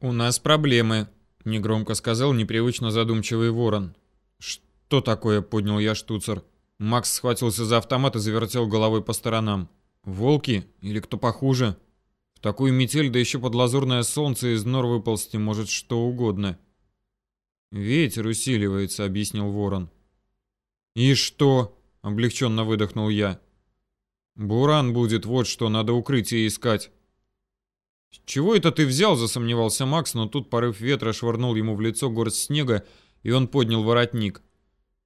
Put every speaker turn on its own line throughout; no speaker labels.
«У нас проблемы», — негромко сказал непривычно задумчивый ворон. «Что такое?» — поднял я штуцер. Макс схватился за автомат и завертел головой по сторонам. «Волки? Или кто похуже?» В такую метель, да еще под лазурное солнце из нор выползти может что угодно. «Ветер усиливается», — объяснил ворон. «И что?» — облегченно выдохнул я. «Буран будет, вот что, надо укрытие искать». «Чего это ты взял?» — засомневался Макс, но тут порыв ветра швырнул ему в лицо горсть снега, и он поднял воротник.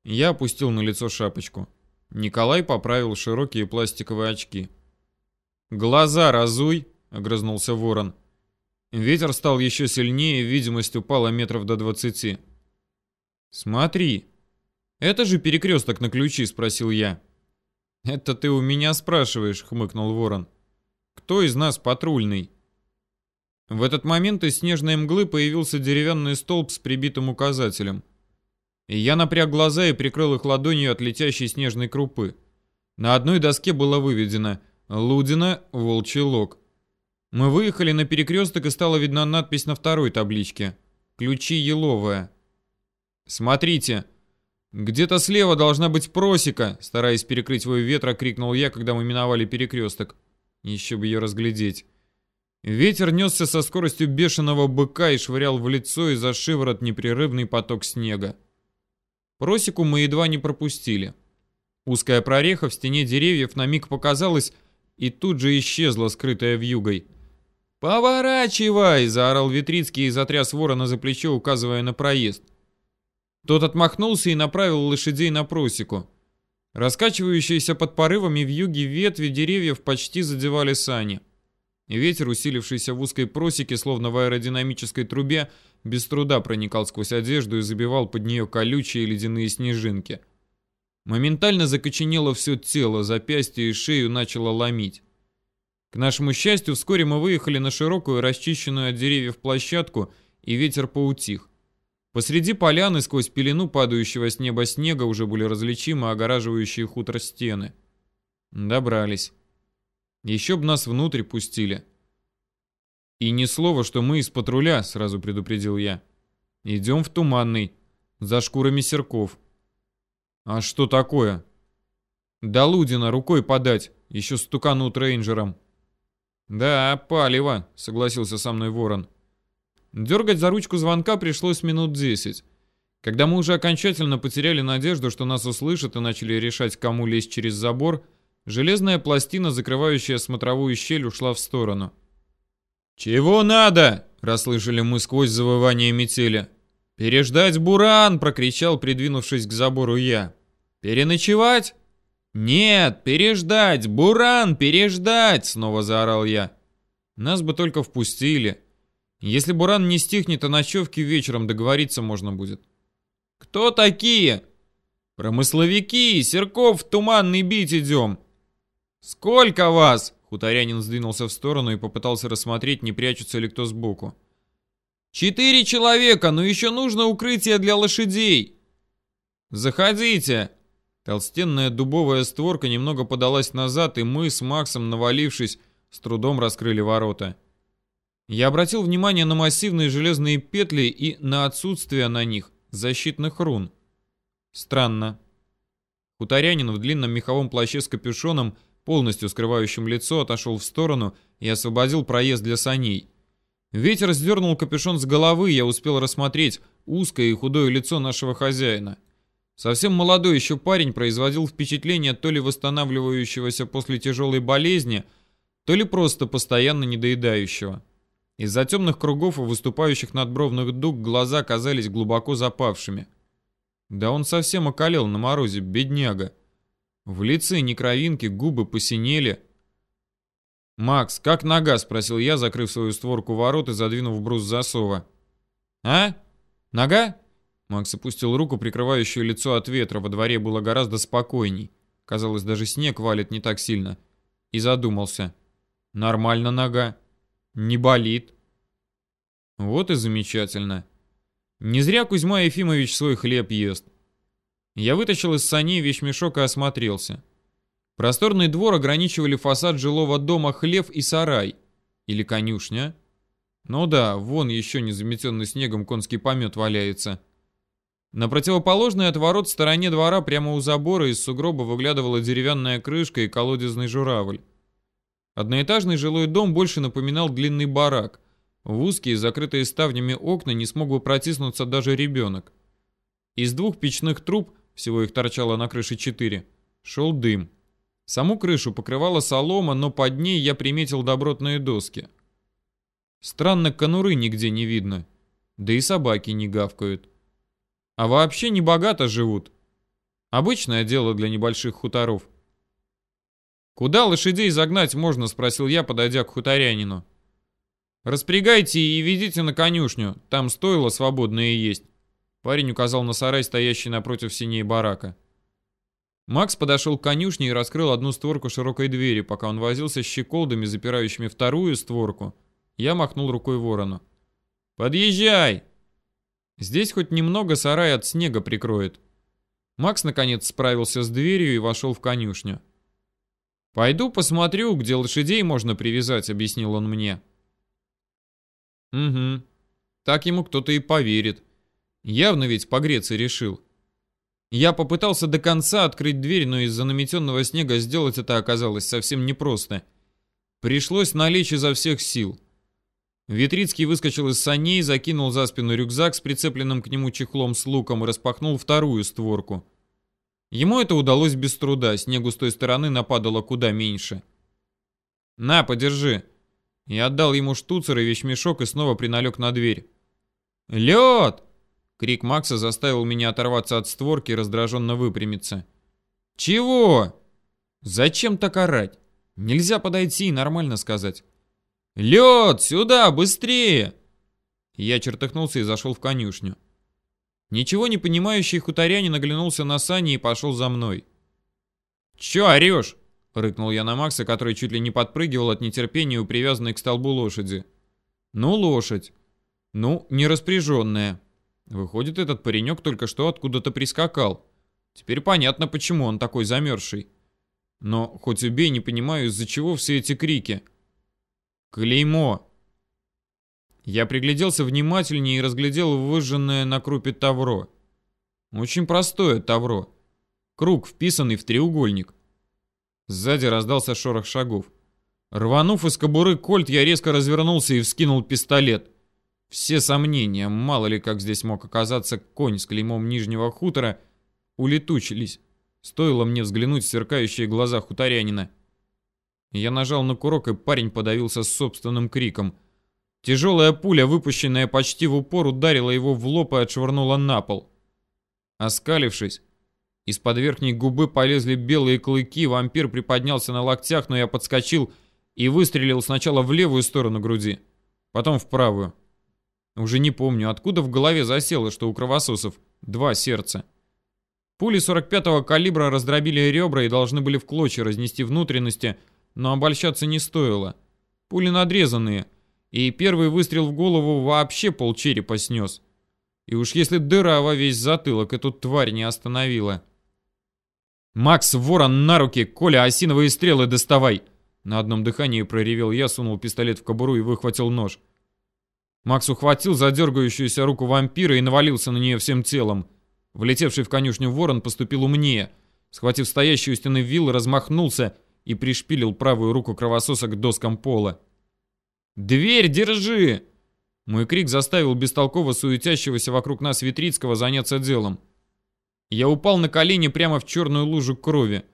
Я опустил на лицо шапочку. Николай поправил широкие пластиковые очки. «Глаза разуй!» — огрызнулся ворон. Ветер стал еще сильнее, видимость упала метров до двадцати. «Смотри, это же перекресток на ключи?» — спросил я. «Это ты у меня спрашиваешь?» — хмыкнул ворон. «Кто из нас патрульный?» В этот момент из снежной мглы появился деревянный столб с прибитым указателем. Я напряг глаза и прикрыл их ладонью от летящей снежной крупы. На одной доске было выведено «Лудина, Волчий Лог». Мы выехали на перекресток и стала видна надпись на второй табличке «Ключи Еловая». «Смотрите, где-то слева должна быть просека», стараясь перекрыть вой ветра, крикнул я, когда мы миновали перекресток. Еще бы ее разглядеть. Ветер несся со скоростью бешеного быка и швырял в лицо и за шиворот непрерывный поток снега. Просеку мы едва не пропустили. Узкая прореха в стене деревьев на миг показалась и тут же исчезла, скрытая вьюгой. «Поворачивай!» — заорал Витрицкий и затряс ворона за плечо, указывая на проезд. Тот отмахнулся и направил лошадей на просеку. Раскачивающиеся под порывами вьюги ветви деревьев почти задевали сани. Ветер, усилившийся в узкой просеке, словно в аэродинамической трубе, без труда проникал сквозь одежду и забивал под нее колючие ледяные снежинки. Моментально закоченело все тело, запястье и шею начало ломить. К нашему счастью, вскоре мы выехали на широкую, расчищенную от деревьев площадку, и ветер поутих. Посреди поляны, сквозь пелену падающего с неба снега, уже были различимы огораживающие хутор стены. Добрались. Еще б нас внутрь пустили. И ни слова, что мы из патруля, сразу предупредил я. Идем в Туманный, за шкурами серков. А что такое? До Лудина рукой подать, еще стуканут рейнджером. Да, палево, согласился со мной ворон. Дергать за ручку звонка пришлось минут десять. Когда мы уже окончательно потеряли надежду, что нас услышат и начали решать, кому лезть через забор, Железная пластина, закрывающая смотровую щель, ушла в сторону. «Чего надо?» — расслышали мы сквозь завывание метели. «Переждать буран!» — прокричал, придвинувшись к забору я. «Переночевать?» «Нет, переждать! Буран, переждать!» — снова заорал я. Нас бы только впустили. Если буран не стихнет, о ночевке вечером договориться можно будет. «Кто такие?» «Промысловики! Серков в туманный бить идем!» «Сколько вас?» Хуторянин сдвинулся в сторону и попытался рассмотреть, не прячется ли кто сбоку. «Четыре человека, но еще нужно укрытие для лошадей!» «Заходите!» Толстенная дубовая створка немного подалась назад, и мы с Максом, навалившись, с трудом раскрыли ворота. Я обратил внимание на массивные железные петли и на отсутствие на них защитных рун. Странно. Хуторянин в длинном меховом плаще с капюшоном полностью скрывающим лицо, отошел в сторону и освободил проезд для саней. Ветер сдернул капюшон с головы, я успел рассмотреть узкое и худое лицо нашего хозяина. Совсем молодой еще парень производил впечатление то ли восстанавливающегося после тяжелой болезни, то ли просто постоянно недоедающего. Из-за темных кругов и выступающих надбровных дуг глаза казались глубоко запавшими. Да он совсем околел на морозе, бедняга. В лице ни кровинки, губы посинели. «Макс, как нога?» — спросил я, закрыв свою створку ворот и задвинув брус засова. «А? Нога?» Макс опустил руку, прикрывающую лицо от ветра. Во дворе было гораздо спокойней. Казалось, даже снег валит не так сильно. И задумался. «Нормально нога. Не болит». Вот и замечательно. Не зря Кузьма Ефимович свой хлеб ест. Я вытащил из саней вещмешок и осмотрелся. Просторный двор ограничивали фасад жилого дома хлев и сарай. Или конюшня. Ну да, вон еще не заметенный снегом конский помет валяется. На противоположной от ворот стороне двора прямо у забора из сугроба выглядывала деревянная крышка и колодезный журавль. Одноэтажный жилой дом больше напоминал длинный барак. В узкие, закрытые ставнями окна не смог бы протиснуться даже ребенок. Из двух печных труб, всего их торчало на крыше четыре, шел дым. Саму крышу покрывала солома, но под ней я приметил добротные доски. Странно, конуры нигде не видно. Да и собаки не гавкают. А вообще не богато живут. Обычное дело для небольших хуторов. «Куда лошадей загнать можно?» — спросил я, подойдя к хуторянину. «Распрягайте и ведите на конюшню, там стоило свободное есть». Парень указал на сарай, стоящий напротив синей барака. Макс подошел к конюшне и раскрыл одну створку широкой двери, пока он возился с щеколдами, запирающими вторую створку. Я махнул рукой ворону. «Подъезжай!» Здесь хоть немного сарай от снега прикроет. Макс наконец справился с дверью и вошел в конюшню. «Пойду посмотрю, где лошадей можно привязать», — объяснил он мне. «Угу. Так ему кто-то и поверит. Явно ведь погреться решил». Я попытался до конца открыть дверь, но из-за наметенного снега сделать это оказалось совсем непросто. Пришлось налечь изо всех сил. Витрицкий выскочил из саней, закинул за спину рюкзак с прицепленным к нему чехлом с луком и распахнул вторую створку. Ему это удалось без труда, снегу с той стороны нападало куда меньше. «На, подержи!» Я отдал ему штуцер и вещмешок и снова приналег на дверь. «Лед!» Крик Макса заставил меня оторваться от створки и раздраженно выпрямиться. «Чего?» «Зачем так орать? Нельзя подойти и нормально сказать». «Лед! Сюда! Быстрее!» Я чертыхнулся и зашел в конюшню. Ничего не понимающий хуторянин оглянулся на сани и пошел за мной. «Чё орешь?» — рыкнул я на Макса, который чуть ли не подпрыгивал от нетерпения у привязанной к столбу лошади. «Ну, лошадь. Ну, не распряженная. Выходит, этот паренек только что откуда-то прискакал. Теперь понятно, почему он такой замерзший. Но хоть убей, не понимаю, из-за чего все эти крики». «Клеймо!» Я пригляделся внимательнее и разглядел выжженное на крупе тавро. Очень простое тавро. Круг, вписанный в треугольник. Сзади раздался шорох шагов. Рванув из кобуры кольт, я резко развернулся и вскинул пистолет. Все сомнения, мало ли как здесь мог оказаться конь с клеймом нижнего хутора, улетучились. Стоило мне взглянуть в сверкающие глаза хуторянина. Я нажал на курок, и парень подавился собственным криком. Тяжелая пуля, выпущенная почти в упор, ударила его в лоб и отшвырнула на пол. Оскалившись, из-под верхней губы полезли белые клыки, вампир приподнялся на локтях, но я подскочил и выстрелил сначала в левую сторону груди, потом в правую. Уже не помню, откуда в голове засело, что у кровососов два сердца. Пули 45-го калибра раздробили ребра и должны были в клочья разнести внутренности, но обольщаться не стоило. Пули надрезанные, и первый выстрел в голову вообще полчерепа снес. И уж если дыра во весь затылок эту тварь не остановила. «Макс, ворон на руки! Коля, осиновые стрелы доставай!» На одном дыхании проревел я, сунул пистолет в кобуру и выхватил нож. Ухватил за дергающуюся руку вампира и навалился на нее всем телом. Влетевший в конюшню ворон поступил умнее. Схватив стоящую у стены вилл, размахнулся и пришпилил правую руку кровососа к доскам пола. «Дверь держи!» Мой крик заставил бестолково суетящегося вокруг нас Витрицкого заняться делом. Я упал на колени прямо в черную лужу крови.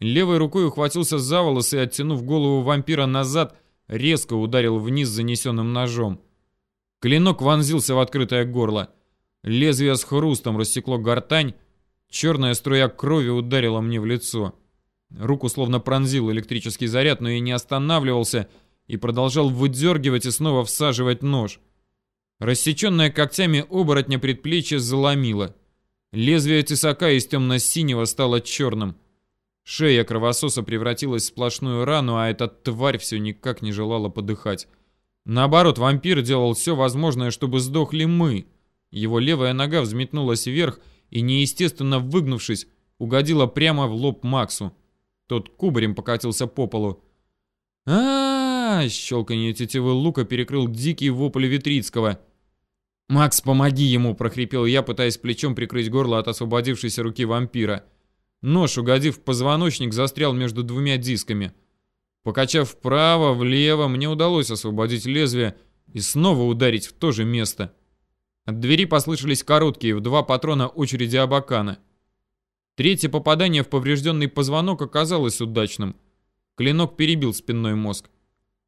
Левой рукой ухватился за волосы и, оттянув голову вампира назад, резко ударил вниз занесенным ножом. Клинок вонзился в открытое горло. Лезвие с хрустом рассекло гортань. Черная струя крови ударила мне в лицо. Руку словно пронзил электрический заряд, но я не останавливался — и продолжал выдергивать и снова всаживать нож. Рассеченное когтями оборотня предплечье заломило. Лезвие тесака из темно-синего стало черным. Шея кровососа превратилась в сплошную рану, а эта тварь все никак не желала подыхать. Наоборот, вампир делал все возможное, чтобы сдохли мы. Его левая нога взметнулась вверх и, неестественно выгнувшись, угодила прямо в лоб Максу. Тот кубарем покатился по полу. а, Щелканье тетивы лука перекрыл дикий вопль Витрицкого. «Макс, помоги ему!» — прохрипел я, пытаясь плечом прикрыть горло от освободившейся руки вампира. Нож, угодив в позвоночник, застрял между двумя дисками. Покачав вправо, влево, мне удалось освободить лезвие и снова ударить в то же место. От двери послышались короткие, в два патрона очереди Абакана. Третье попадание в поврежденный позвонок оказалось удачным. Клинок перебил спинной мозг.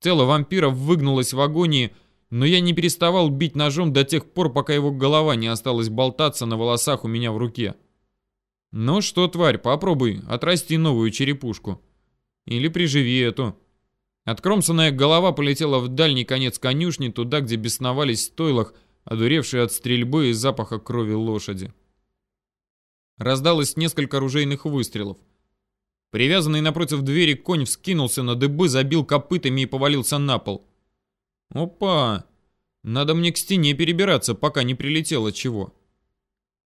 Тело вампира выгнулось в агонии, но я не переставал бить ножом до тех пор, пока его голова не осталась болтаться на волосах у меня в руке. «Ну что, тварь, попробуй, отрасти новую черепушку. Или приживи эту». Откромсанная голова полетела в дальний конец конюшни, туда, где бесновались стойлах, одуревшие от стрельбы и запаха крови лошади. Раздалось несколько оружейных выстрелов. Привязанный напротив двери конь вскинулся на дыбы, забил копытами и повалился на пол. Опа! Надо мне к стене перебираться, пока не прилетело чего.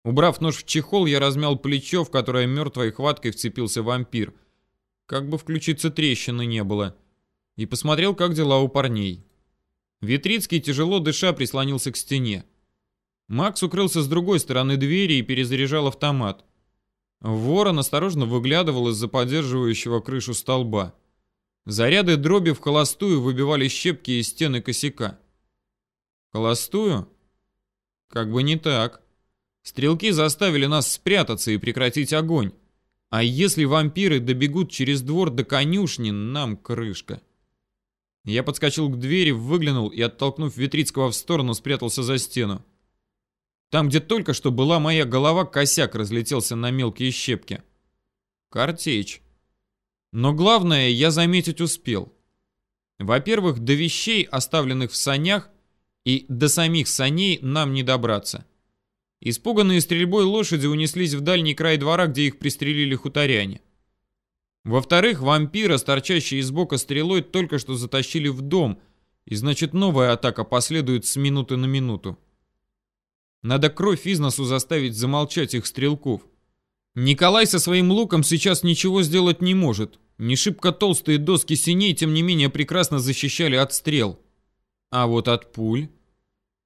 Убрав нож в чехол, я размял плечо, в которое мертвой хваткой вцепился вампир. Как бы включиться трещины не было. И посмотрел, как дела у парней. Витрицкий, тяжело дыша, прислонился к стене. Макс укрылся с другой стороны двери и перезаряжал автомат. Ворон осторожно выглядывал из-за поддерживающего крышу столба. Заряды дроби в холостую выбивали щепки из стены косяка. Холостую? Как бы не так. Стрелки заставили нас спрятаться и прекратить огонь. А если вампиры добегут через двор до конюшни, нам крышка. Я подскочил к двери, выглянул и, оттолкнув Витрицкого в сторону, спрятался за стену. Там, где только что была моя голова, косяк разлетелся на мелкие щепки. Картечь. Но главное, я заметить успел. Во-первых, до вещей, оставленных в санях, и до самих саней нам не добраться. Испуганные стрельбой лошади унеслись в дальний край двора, где их пристрелили хуторяне. Во-вторых, вампира, торчащий из бока стрелой, только что затащили в дом, и значит новая атака последует с минуты на минуту. Надо кровь из носу заставить замолчать их стрелков. Николай со своим луком сейчас ничего сделать не может. Не шибко толстые доски синей, тем не менее, прекрасно защищали от стрел. А вот от пуль...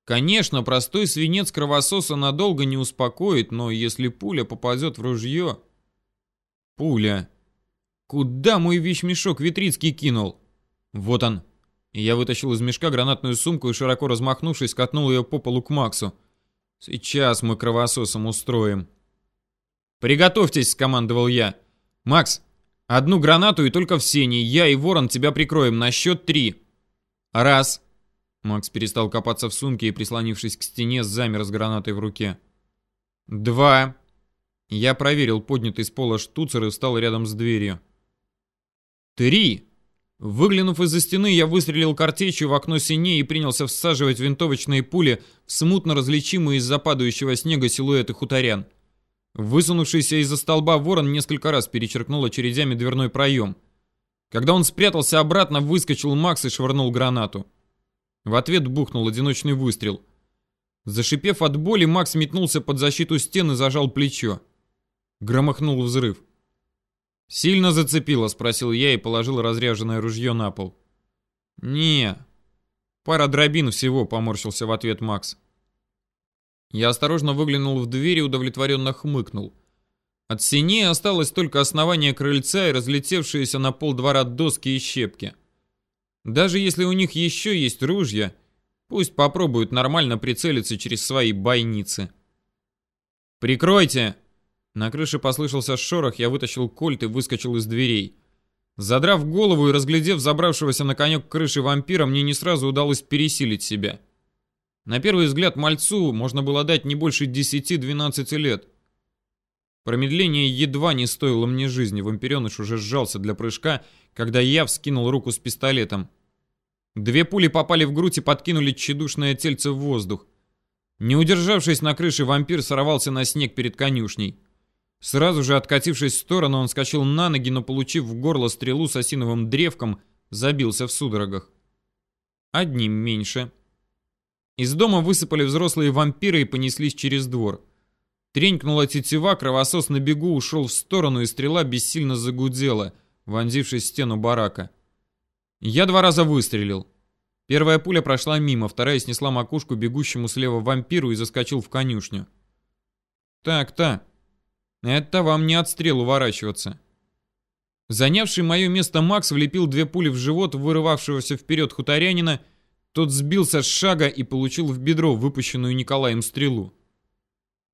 Конечно, простой свинец кровососа надолго не успокоит, но если пуля попадет в ружье... Пуля. Куда мой вещмешок Витрицкий кинул? Вот он. Я вытащил из мешка гранатную сумку и, широко размахнувшись, катнул ее по полу к Максу. Сейчас мы кровососом устроим. Приготовьтесь, скомандовал я. Макс, одну гранату и только в сене. Я и Ворон тебя прикроем на счет три. Раз. Макс перестал копаться в сумке и, прислонившись к стене, замер с гранатой в руке. Два. Я проверил поднятый с пола штуцер и встал рядом с дверью. Три. Выглянув из-за стены, я выстрелил картечью в окно синей и принялся всаживать винтовочные пули в смутно различимые из-за падающего снега силуэты хуторян. Высунувшийся из-за столба ворон несколько раз перечеркнул очередями дверной проем. Когда он спрятался обратно, выскочил Макс и швырнул гранату. В ответ бухнул одиночный выстрел. Зашипев от боли, Макс метнулся под защиту стены и зажал плечо. Громыхнул взрыв. «Сильно зацепило?» — спросил я и положил разряженное ружье на пол. «Не, пара дробин всего», — поморщился в ответ Макс. Я осторожно выглянул в дверь и удовлетворенно хмыкнул. От синей осталось только основание крыльца и разлетевшиеся на пол двора доски и щепки. Даже если у них еще есть ружья, пусть попробуют нормально прицелиться через свои бойницы. «Прикройте!» На крыше послышался шорох, я вытащил кольт и выскочил из дверей. Задрав голову и разглядев забравшегося на конек крыши вампира, мне не сразу удалось пересилить себя. На первый взгляд мальцу можно было дать не больше 10-12 лет. Промедление едва не стоило мне жизни, вампиреныш уже сжался для прыжка, когда я вскинул руку с пистолетом. Две пули попали в грудь и подкинули тщедушное тельце в воздух. Не удержавшись на крыше, вампир сорвался на снег перед конюшней. Сразу же откатившись в сторону, он скачал на ноги, но, получив в горло стрелу с осиновым древком, забился в судорогах. Одним меньше. Из дома высыпали взрослые вампиры и понеслись через двор. Тренькнула тетива, кровосос на бегу ушел в сторону, и стрела бессильно загудела, вонзившись в стену барака. Я два раза выстрелил. Первая пуля прошла мимо, вторая снесла макушку бегущему слева вампиру и заскочил в конюшню. Так-то. Это вам не отстрел уворачиваться. Занявший мое место Макс влепил две пули в живот вырывавшегося вперед хуторянина, тот сбился с шага и получил в бедро выпущенную Николаем стрелу.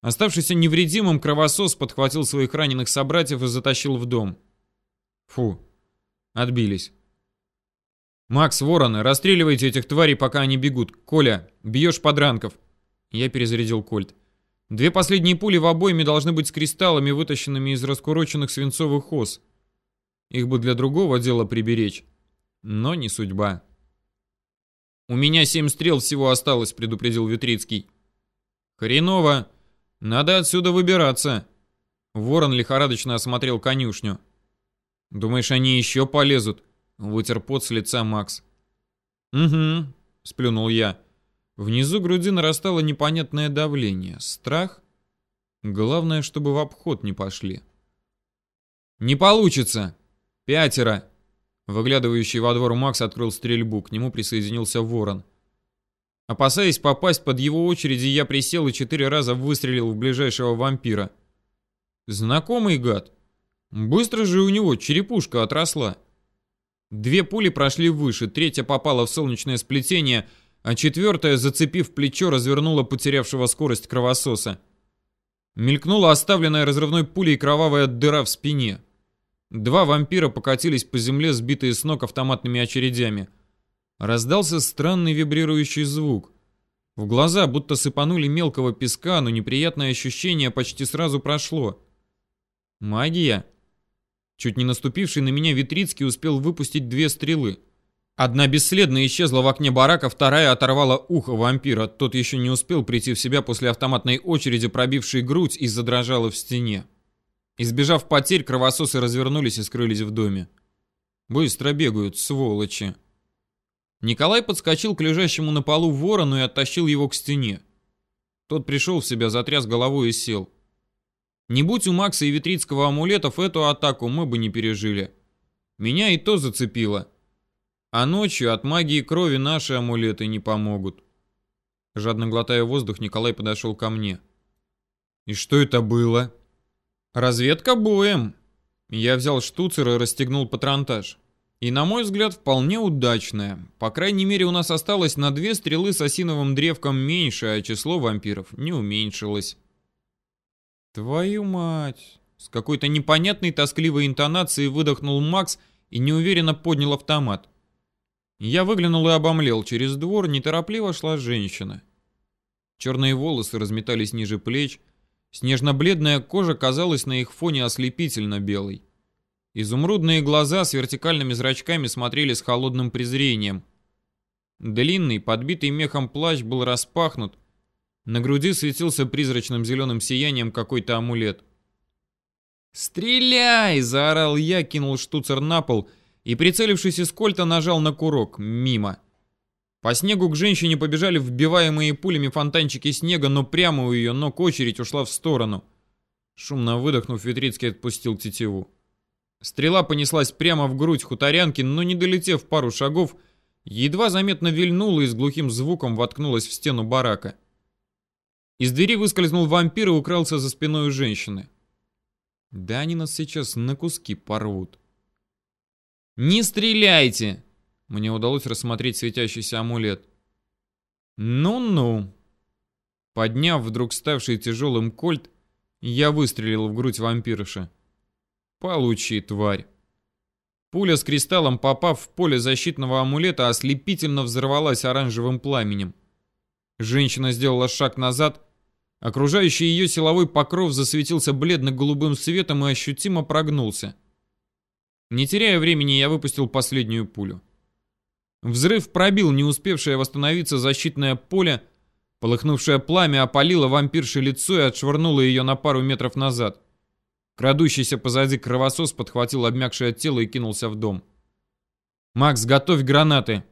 Оставшийся невредимым, кровосос подхватил своих раненых собратьев и затащил в дом. Фу, отбились. «Макс, вороны, расстреливайте этих тварей, пока они бегут. Коля, бьешь подранков». Я перезарядил кольт. Две последние пули в обойме должны быть с кристаллами, вытащенными из раскуроченных свинцовых ос. Их бы для другого дела приберечь. Но не судьба. «У меня семь стрел всего осталось», — предупредил Витрицкий. «Хреново. Надо отсюда выбираться». Ворон лихорадочно осмотрел конюшню. «Думаешь, они еще полезут?» — вытер пот с лица Макс. «Угу», — сплюнул я. Внизу груди нарастало непонятное давление. Страх? Главное, чтобы в обход не пошли. «Не получится!» «Пятеро!» Выглядывающий во двор Макс открыл стрельбу, к нему присоединился ворон. Опасаясь попасть под его очереди, я присел и четыре раза выстрелил в ближайшего вампира. Знакомый гад. Быстро же у него черепушка отросла. Две пули прошли выше, третья попала в солнечное сплетение, а четвертая, зацепив плечо, развернула потерявшего скорость кровососа. Мелькнула оставленная разрывной пулей кровавая дыра в спине. Два вампира покатились по земле, сбитые с ног автоматными очередями. Раздался странный вибрирующий звук. В глаза будто сыпанули мелкого песка, но неприятное ощущение почти сразу прошло. Магия? Чуть не наступивший на меня Витрицкий успел выпустить две стрелы. Одна бесследно исчезла в окне барака, вторая оторвала ухо вампира. Тот еще не успел прийти в себя после автоматной очереди, пробившей грудь и задрожала в стене. Избежав потерь, кровососы развернулись и скрылись в доме. Быстро бегают, сволочи. Николай подскочил к лежащему на полу ворону и оттащил его к стене. Тот пришел в себя, затряс головой и сел. Не будь у Макса и Витрицкого амулетов, эту атаку мы бы не пережили. Меня и то зацепило. А ночью от магии крови наши амулеты не помогут. Жадно глотая воздух, Николай подошел ко мне. «И что это было?» Разведка боем. Я взял штуцер и расстегнул патронтаж. И, на мой взгляд, вполне удачная. По крайней мере, у нас осталось на две стрелы с осиновым древком меньше, а число вампиров не уменьшилось. Твою мать! С какой-то непонятной тоскливой интонацией выдохнул Макс и неуверенно поднял автомат. Я выглянул и обомлел. Через двор неторопливо шла женщина. Черные волосы разметались ниже плеч, Снежно-бледная кожа казалась на их фоне ослепительно белой. Изумрудные глаза с вертикальными зрачками смотрели с холодным презрением. Длинный, подбитый мехом плащ был распахнут. На груди светился призрачным зеленым сиянием какой-то амулет. «Стреляй!» – заорал я, кинул штуцер на пол и, прицелившись из кольта, нажал на курок. Мимо. По снегу к женщине побежали вбиваемые пулями фонтанчики снега, но прямо у ее ног очередь ушла в сторону. Шумно выдохнув, Витрицкий отпустил тетиву. Стрела понеслась прямо в грудь хуторянки, но не долетев пару шагов, едва заметно вильнула и с глухим звуком воткнулась в стену барака. Из двери выскользнул вампир и укрался за спиной у женщины. Да они нас сейчас на куски порвут. «Не стреляйте!» Мне удалось рассмотреть светящийся амулет. Ну-ну. Подняв вдруг ставший тяжелым кольт, я выстрелил в грудь вампирыша. Получи, тварь. Пуля с кристаллом, попав в поле защитного амулета, ослепительно взорвалась оранжевым пламенем. Женщина сделала шаг назад. Окружающий ее силовой покров засветился бледно-голубым светом и ощутимо прогнулся. Не теряя времени, я выпустил последнюю пулю. Взрыв пробил не успевшее восстановиться защитное поле, полыхнувшее пламя опалило вампирше лицо и отшвырнуло ее на пару метров назад. Крадущийся позади кровосос подхватил обмякшее тело и кинулся в дом. «Макс, готовь гранаты!»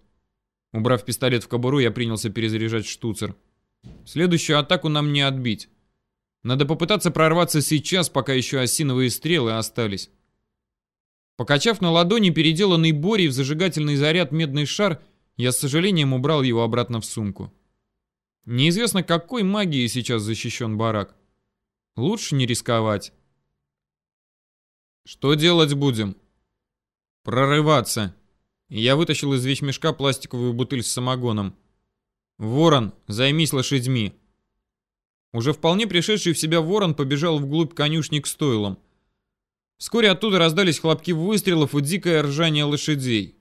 Убрав пистолет в кобуру, я принялся перезаряжать штуцер. Следующую атаку нам не отбить. Надо попытаться прорваться сейчас, пока еще осиновые стрелы остались. Покачав на ладони переделанный Борей в зажигательный заряд медный шар, я с сожалением убрал его обратно в сумку. Неизвестно, какой магией сейчас защищен барак. Лучше не рисковать. Что делать будем? Прорываться. Я вытащил из вещмешка пластиковую бутыль с самогоном. Ворон, займись лошадьми. Уже вполне пришедший в себя ворон побежал вглубь конюшни к стойлам. Вскоре оттуда раздались хлопки выстрелов и дикое ржание лошадей.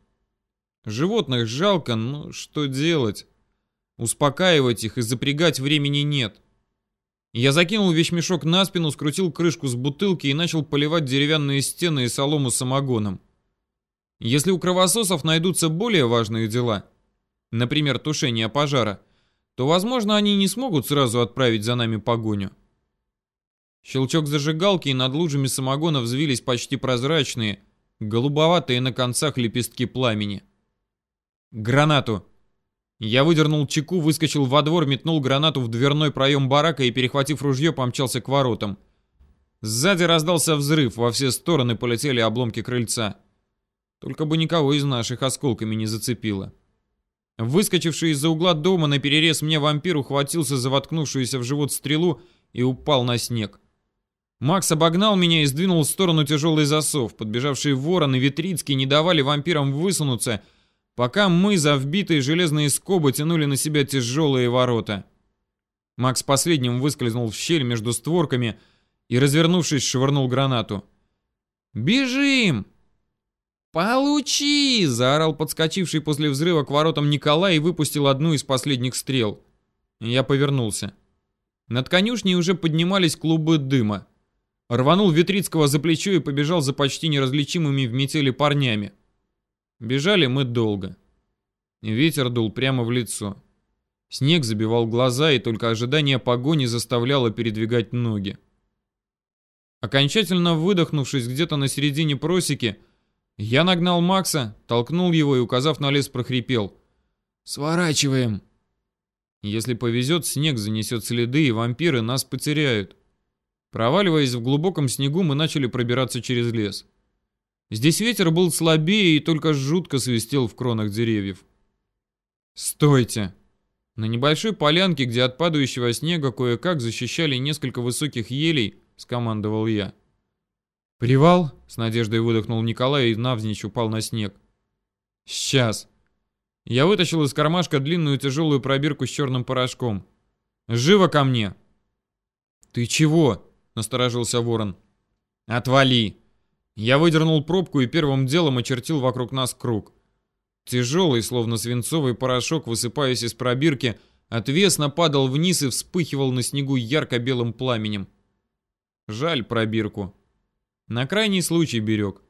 Животных жалко, но что делать? Успокаивать их и запрягать времени нет. Я закинул вещмешок на спину, скрутил крышку с бутылки и начал поливать деревянные стены и солому самогоном. Если у кровососов найдутся более важные дела, например, тушение пожара, то, возможно, они не смогут сразу отправить за нами погоню. Щелчок зажигалки, и над лужами самогона взвились почти прозрачные, голубоватые на концах лепестки пламени. «Гранату!» Я выдернул чеку, выскочил во двор, метнул гранату в дверной проем барака и, перехватив ружье, помчался к воротам. Сзади раздался взрыв, во все стороны полетели обломки крыльца. Только бы никого из наших осколками не зацепило. Выскочивший из-за угла дома на перерез мне вампир ухватился за воткнувшуюся в живот стрелу и упал на снег. Макс обогнал меня и сдвинул в сторону тяжелый засов. Подбежавшие ворон и Витрицкий не давали вампирам высунуться, пока мы за вбитые железные скобы тянули на себя тяжелые ворота. Макс последним выскользнул в щель между створками и, развернувшись, швырнул гранату. «Бежим!» «Получи!» — заорал подскочивший после взрыва к воротам Николай и выпустил одну из последних стрел. Я повернулся. Над конюшней уже поднимались клубы дыма. Рванул Витрицкого за плечо и побежал за почти неразличимыми в метели парнями. Бежали мы долго. Ветер дул прямо в лицо. Снег забивал глаза, и только ожидание погони заставляло передвигать ноги. Окончательно выдохнувшись где-то на середине просеки, я нагнал Макса, толкнул его и, указав на лес, прохрипел. «Сворачиваем!» Если повезет, снег занесет следы, и вампиры нас потеряют. Проваливаясь в глубоком снегу, мы начали пробираться через лес. Здесь ветер был слабее и только жутко свистел в кронах деревьев. «Стойте!» На небольшой полянке, где от падающего снега кое-как защищали несколько высоких елей, скомандовал я. «Привал?» — с надеждой выдохнул Николай и навзничь упал на снег. «Сейчас!» Я вытащил из кармашка длинную тяжелую пробирку с черным порошком. «Живо ко мне!» «Ты чего?» — насторожился ворон. «Отвали!» Я выдернул пробку и первым делом очертил вокруг нас круг. Тяжелый, словно свинцовый порошок, высыпаясь из пробирки, отвесно падал вниз и вспыхивал на снегу ярко-белым пламенем. Жаль пробирку. На крайний случай берег.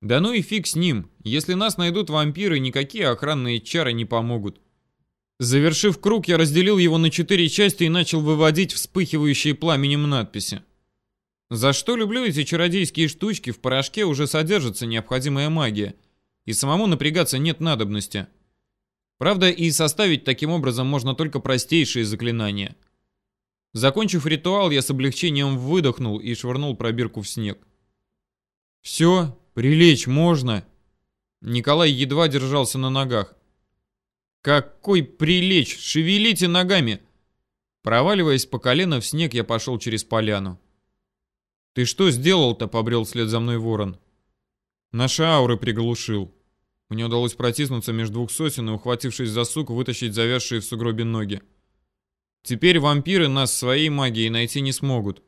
Да ну и фиг с ним. Если нас найдут вампиры, никакие охранные чары не помогут. Завершив круг, я разделил его на четыре части и начал выводить вспыхивающие пламенем надписи. За что люблю эти чародейские штучки, в порошке уже содержится необходимая магия, и самому напрягаться нет надобности. Правда, и составить таким образом можно только простейшие заклинания. Закончив ритуал, я с облегчением выдохнул и швырнул пробирку в снег. «Все, прилечь можно!» Николай едва держался на ногах. «Какой прилечь? Шевелите ногами!» Проваливаясь по колено в снег, я пошел через поляну. «Ты что сделал-то?» — побрел вслед за мной ворон. Наши ауры приглушил. Мне удалось протиснуться между двух сосен и, ухватившись за сук, вытащить завязшие в сугробе ноги. Теперь вампиры нас своей магией найти не смогут.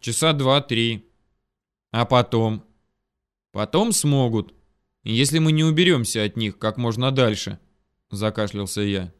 Часа два-три. А потом? Потом смогут. Если мы не уберемся от них как можно дальше, закашлялся я.